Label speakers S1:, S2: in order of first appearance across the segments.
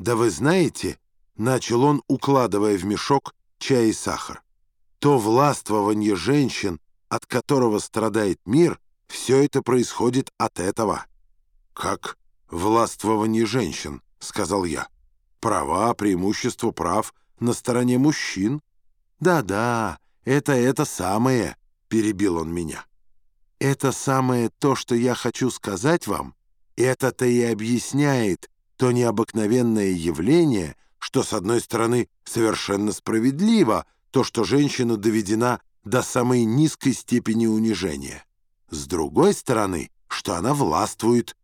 S1: «Да вы знаете, — начал он, укладывая в мешок чай и сахар, — то властвование женщин, от которого страдает мир, все это происходит от этого». «Как властвование женщин?» — сказал я. «Права, преимущество прав на стороне мужчин». «Да-да, это это самое», — перебил он меня. «Это самое то, что я хочу сказать вам, это-то и объясняет то необыкновенное явление, что, с одной стороны, совершенно справедливо, то, что женщина доведена до самой низкой степени унижения. С другой стороны, что она властвует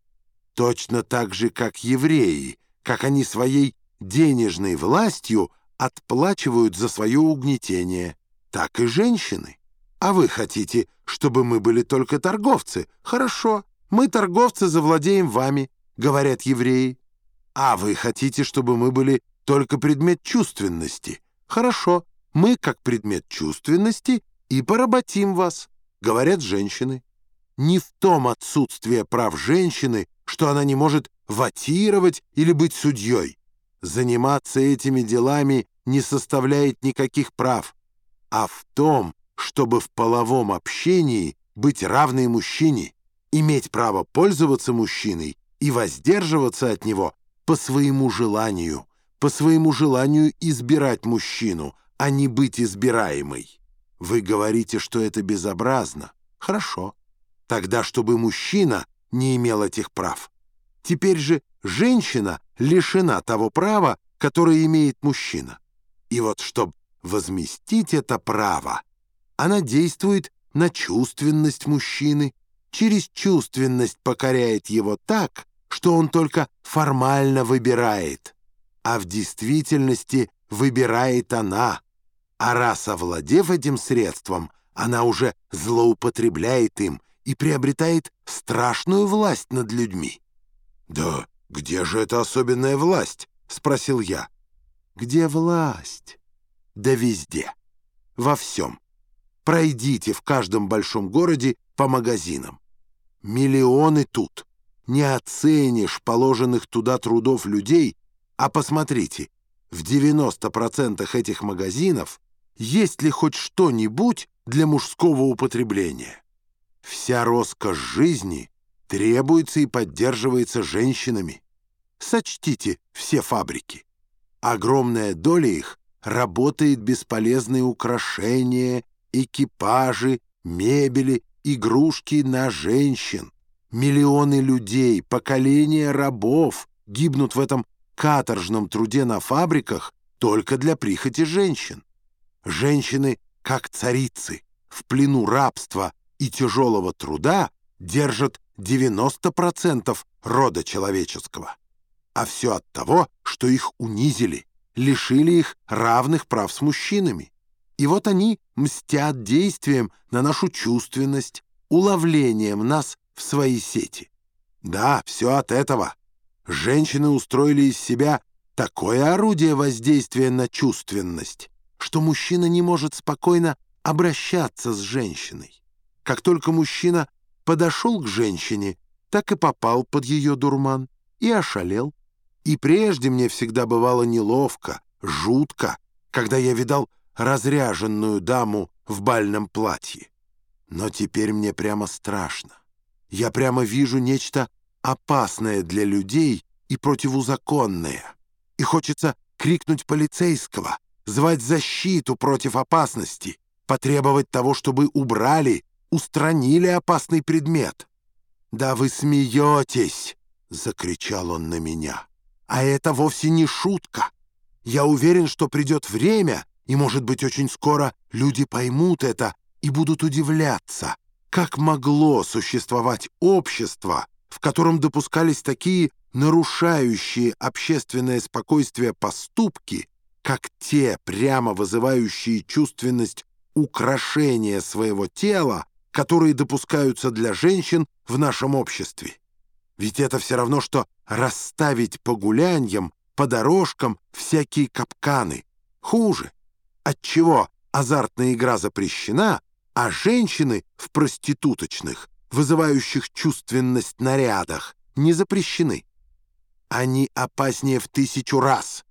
S1: точно так же, как евреи, как они своей денежной властью отплачивают за свое угнетение, так и женщины. А вы хотите, чтобы мы были только торговцы? Хорошо, мы, торговцы, завладеем вами, говорят евреи. А вы хотите, чтобы мы были только предмет чувственности? Хорошо, мы, как предмет чувственности, и поработим вас, говорят женщины. Не в том отсутствие прав женщины, что она не может ватировать или быть судьей. Заниматься этими делами не составляет никаких прав, а в том, чтобы в половом общении быть равной мужчине, иметь право пользоваться мужчиной и воздерживаться от него по своему желанию, по своему желанию избирать мужчину, а не быть избираемой. Вы говорите, что это безобразно. Хорошо. Тогда, чтобы мужчина не имел этих прав. Теперь же женщина лишена того права, которое имеет мужчина. И вот, чтобы возместить это право, она действует на чувственность мужчины, через чувственность покоряет его так, что он только формально выбирает, а в действительности выбирает она. А раз овладев этим средством, она уже злоупотребляет им и приобретает страшную власть над людьми. «Да где же эта особенная власть?» — спросил я. «Где власть?» «Да везде. Во всем. Пройдите в каждом большом городе по магазинам. Миллионы тут. Не оценишь положенных туда трудов людей, а посмотрите, в 90% этих магазинов есть ли хоть что-нибудь для мужского употребления. Вся роскошь жизни требуется и поддерживается женщинами. Сочтите все фабрики. Огромная доля их работает бесполезные украшения, экипажи, мебели игрушки на женщин. Миллионы людей, поколения рабов гибнут в этом каторжном труде на фабриках только для прихоти женщин. Женщины, как царицы, в плену рабства и тяжелого труда держат 90% рода человеческого. А все от того, что их унизили, лишили их равных прав с мужчинами. И вот они мстят действием на нашу чувственность, уловлением нас в свои сети. Да, все от этого. Женщины устроили из себя такое орудие воздействия на чувственность, что мужчина не может спокойно обращаться с женщиной. Как только мужчина подошел к женщине, так и попал под ее дурман и ошалел. И прежде мне всегда бывало неловко, жутко, когда я видал разряженную даму в бальном платье. Но теперь мне прямо страшно. Я прямо вижу нечто опасное для людей и противозаконное. И хочется крикнуть полицейского, звать защиту против опасности, потребовать того, чтобы убрали, устранили опасный предмет. «Да вы смеетесь!» — закричал он на меня. «А это вовсе не шутка. Я уверен, что придет время, и, может быть, очень скоро люди поймут это и будут удивляться, как могло существовать общество, в котором допускались такие нарушающие общественное спокойствие поступки, как те, прямо вызывающие чувственность украшения своего тела, которые допускаются для женщин в нашем обществе. Ведь это все равно, что расставить по гуляньям, по дорожкам всякие капканы. Хуже. Отчего азартная игра запрещена, а женщины в проституточных, вызывающих чувственность нарядах, не запрещены. Они опаснее в тысячу раз,